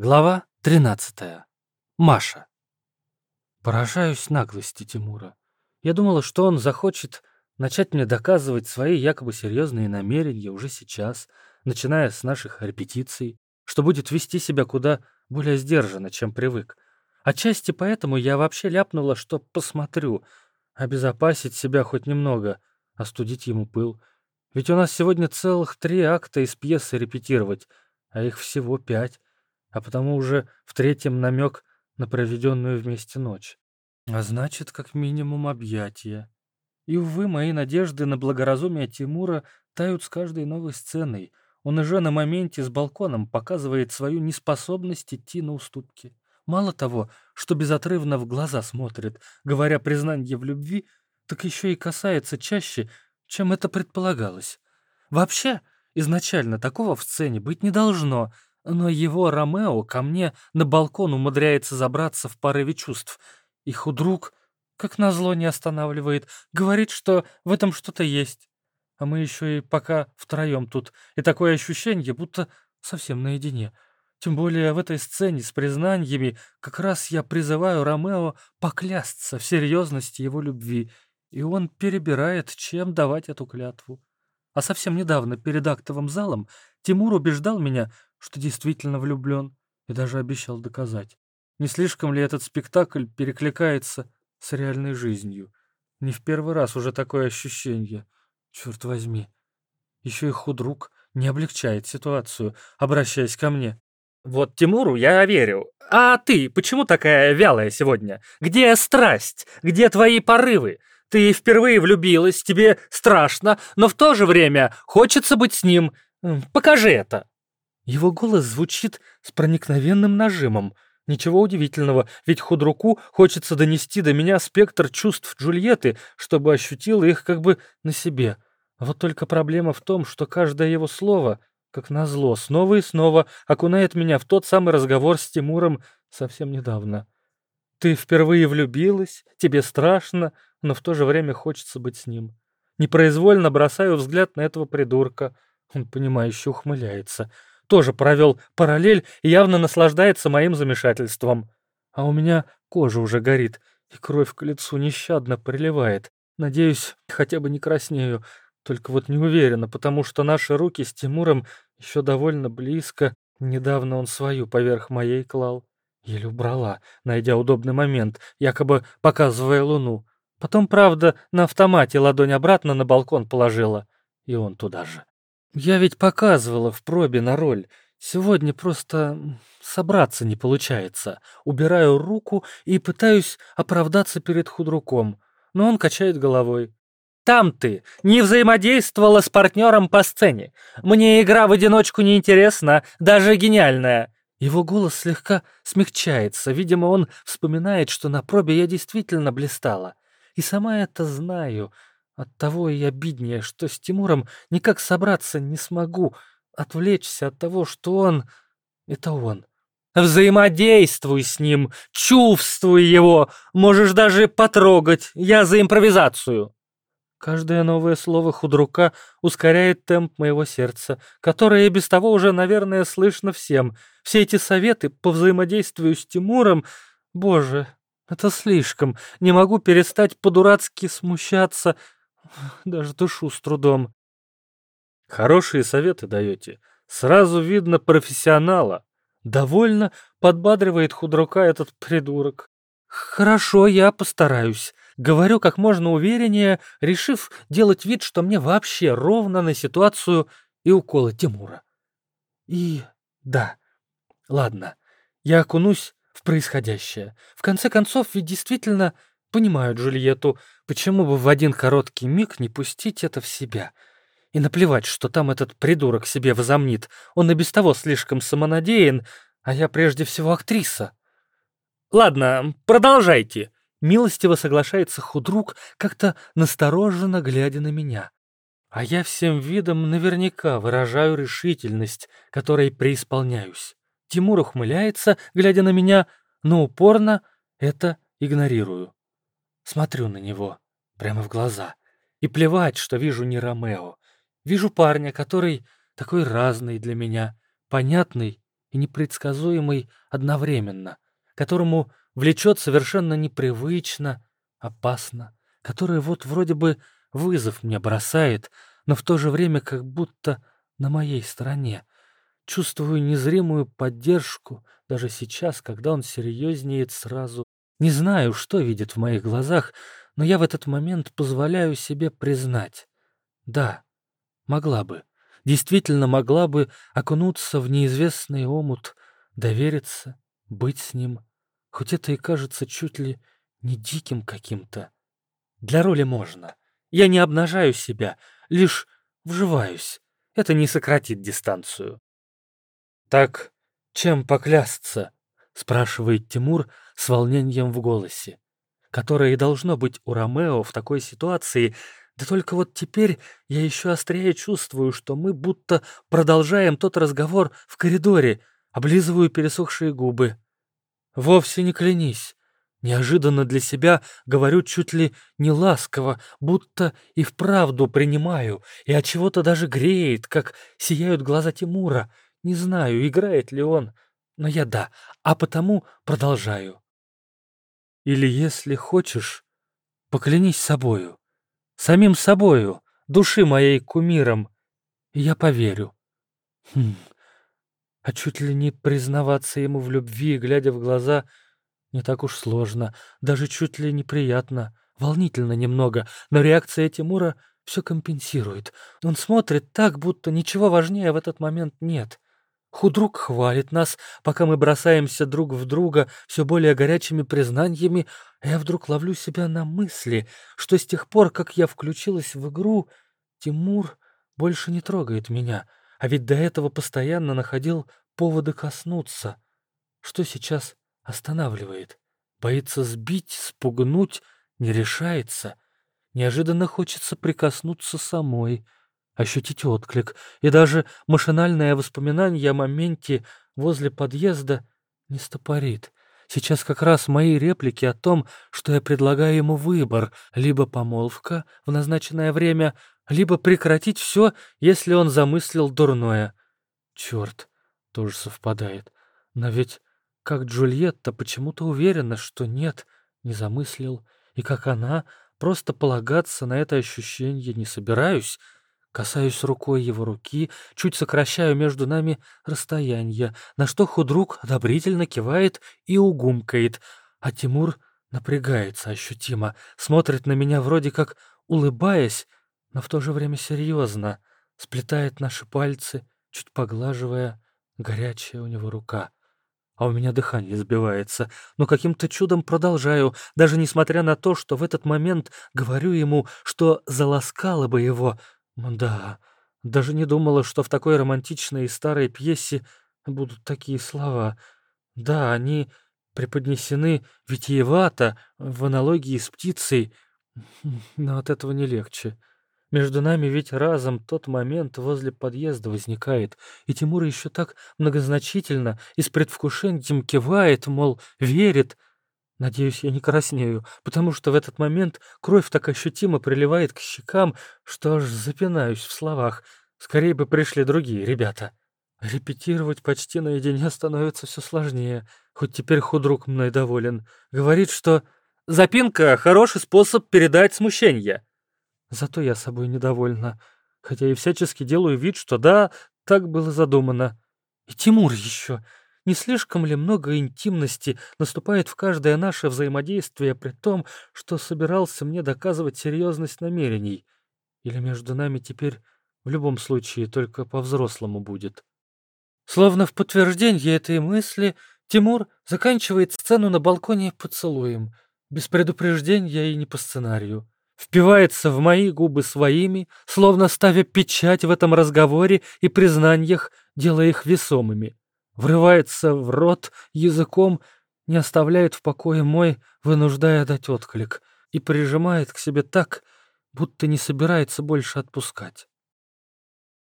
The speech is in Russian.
Глава 13. Маша. Поражаюсь наглости Тимура. Я думала, что он захочет начать мне доказывать свои якобы серьезные намерения уже сейчас, начиная с наших репетиций, что будет вести себя куда более сдержанно, чем привык. Отчасти поэтому я вообще ляпнула, что посмотрю, обезопасить себя хоть немного, остудить ему пыл. Ведь у нас сегодня целых три акта из пьесы репетировать, а их всего пять а потому уже в третьем намек на проведенную вместе ночь. А значит, как минимум объятия. И, увы, мои надежды на благоразумие Тимура тают с каждой новой сценой. Он уже на моменте с балконом показывает свою неспособность идти на уступки. Мало того, что безотрывно в глаза смотрит, говоря признание в любви, так еще и касается чаще, чем это предполагалось. Вообще, изначально такого в сцене быть не должно — но его Ромео ко мне на балкон умудряется забраться в порыве чувств. И худрук, как назло, не останавливает, говорит, что в этом что-то есть. А мы еще и пока втроем тут, и такое ощущение, будто совсем наедине. Тем более в этой сцене с признаниями как раз я призываю Ромео поклясться в серьезности его любви, и он перебирает, чем давать эту клятву. А совсем недавно перед актовым залом Тимур убеждал меня, что действительно влюблен, и даже обещал доказать. Не слишком ли этот спектакль перекликается с реальной жизнью? Не в первый раз уже такое ощущение. Черт возьми. Еще и худрук не облегчает ситуацию, обращаясь ко мне. «Вот Тимуру я верю. А ты почему такая вялая сегодня? Где страсть? Где твои порывы? Ты впервые влюбилась, тебе страшно, но в то же время хочется быть с ним. Покажи это!» Его голос звучит с проникновенным нажимом. Ничего удивительного, ведь худруку хочется донести до меня спектр чувств Джульетты, чтобы ощутила их как бы на себе. вот только проблема в том, что каждое его слово, как назло, снова и снова окунает меня в тот самый разговор с Тимуром совсем недавно. Ты впервые влюбилась, тебе страшно, но в то же время хочется быть с ним. Непроизвольно бросаю взгляд на этого придурка. Он, понимающе ухмыляется тоже провел параллель и явно наслаждается моим замешательством. А у меня кожа уже горит, и кровь к лицу нещадно приливает. Надеюсь, хотя бы не краснею, только вот не уверена, потому что наши руки с Тимуром еще довольно близко. Недавно он свою поверх моей клал. Еле убрала, найдя удобный момент, якобы показывая луну. Потом, правда, на автомате ладонь обратно на балкон положила, и он туда же. Я ведь показывала в пробе на роль. Сегодня просто собраться не получается. Убираю руку и пытаюсь оправдаться перед худруком, но он качает головой. Там ты не взаимодействовала с партнером по сцене. Мне игра в одиночку не интересна, даже гениальная. Его голос слегка смягчается. Видимо, он вспоминает, что на пробе я действительно блистала. И сама это знаю. Оттого и обиднее, что с Тимуром никак собраться не смогу, отвлечься от того, что он — это он. Взаимодействуй с ним, чувствуй его, можешь даже потрогать, я за импровизацию. Каждое новое слово худрука ускоряет темп моего сердца, которое и без того уже, наверное, слышно всем. Все эти советы по взаимодействию с Тимуром... Боже, это слишком. Не могу перестать по-дурацки смущаться, даже душу с трудом. Хорошие советы даете. Сразу видно профессионала. Довольно подбадривает худрука этот придурок. Хорошо, я постараюсь. Говорю как можно увереннее, решив делать вид, что мне вообще ровно на ситуацию и уколы Тимура. И да, ладно, я окунусь в происходящее. В конце концов, ведь действительно Понимаю Джульетту, почему бы в один короткий миг не пустить это в себя? И наплевать, что там этот придурок себе возомнит. Он и без того слишком самонадеян, а я прежде всего актриса. Ладно, продолжайте. Милостиво соглашается худрук, как-то настороженно глядя на меня. А я всем видом наверняка выражаю решительность, которой преисполняюсь. Тимур ухмыляется, глядя на меня, но упорно это игнорирую. Смотрю на него, прямо в глаза. И плевать, что вижу не Ромео. Вижу парня, который такой разный для меня, понятный и непредсказуемый одновременно, которому влечет совершенно непривычно, опасно, который вот вроде бы вызов мне бросает, но в то же время как будто на моей стороне. Чувствую незримую поддержку даже сейчас, когда он серьезнеет сразу. Не знаю, что видит в моих глазах, но я в этот момент позволяю себе признать. Да, могла бы, действительно могла бы окунуться в неизвестный омут, довериться, быть с ним, хоть это и кажется чуть ли не диким каким-то. Для роли можно. Я не обнажаю себя, лишь вживаюсь. Это не сократит дистанцию. «Так чем поклясться?» — спрашивает Тимур с волнением в голосе, которое и должно быть у Ромео в такой ситуации, да только вот теперь я еще острее чувствую, что мы будто продолжаем тот разговор в коридоре, облизываю пересохшие губы. «Вовсе не клянись. Неожиданно для себя говорю чуть ли не ласково, будто и вправду принимаю, и от чего-то даже греет, как сияют глаза Тимура. Не знаю, играет ли он, но я да, а потому продолжаю. Или если хочешь, поклянись собою, самим собою, души моей кумиром, и я поверю. Хм. А чуть ли не признаваться ему в любви, глядя в глаза — не так уж сложно, даже чуть ли неприятно, волнительно немного, но реакция Тимура все компенсирует. Он смотрит так, будто ничего важнее в этот момент нет. Худрук хвалит нас, пока мы бросаемся друг в друга все более горячими признаниями, а я вдруг ловлю себя на мысли, что с тех пор, как я включилась в игру, Тимур больше не трогает меня, а ведь до этого постоянно находил поводы коснуться. Что сейчас Останавливает. Боится сбить, спугнуть, не решается. Неожиданно хочется прикоснуться самой, ощутить отклик, и даже машинальное воспоминание о моменте возле подъезда не стопорит. Сейчас как раз мои реплики о том, что я предлагаю ему выбор, либо помолвка в назначенное время, либо прекратить все, если он замыслил дурное. Черт, тоже совпадает. Но ведь как Джульетта почему-то уверена, что нет, не замыслил, и как она, просто полагаться на это ощущение не собираюсь. Касаюсь рукой его руки, чуть сокращаю между нами расстояние, на что худрук одобрительно кивает и угумкает, а Тимур напрягается ощутимо, смотрит на меня вроде как улыбаясь, но в то же время серьезно, сплетает наши пальцы, чуть поглаживая горячая у него рука а у меня дыхание сбивается, но каким-то чудом продолжаю, даже несмотря на то, что в этот момент говорю ему, что заласкало бы его. Да, даже не думала, что в такой романтичной и старой пьесе будут такие слова. Да, они преподнесены витиевато, в аналогии с птицей, но от этого не легче. Между нами ведь разом тот момент возле подъезда возникает, и Тимур еще так многозначительно и с предвкушением кивает, мол, верит. Надеюсь, я не краснею, потому что в этот момент кровь так ощутимо приливает к щекам, что аж запинаюсь в словах. Скорее бы пришли другие ребята. Репетировать почти наедине становится все сложнее, хоть теперь худрук мной доволен. Говорит, что «запинка — хороший способ передать смущение». Зато я собой недовольна, хотя и всячески делаю вид, что да, так было задумано. И Тимур еще. Не слишком ли много интимности наступает в каждое наше взаимодействие при том, что собирался мне доказывать серьезность намерений? Или между нами теперь в любом случае только по-взрослому будет? Словно в подтверждение этой мысли, Тимур заканчивает сцену на балконе поцелуем, без предупреждения и не по сценарию впивается в мои губы своими, словно ставя печать в этом разговоре и признаниях, делая их весомыми. Врывается в рот языком, не оставляет в покое мой, вынуждая дать отклик, и прижимает к себе так, будто не собирается больше отпускать.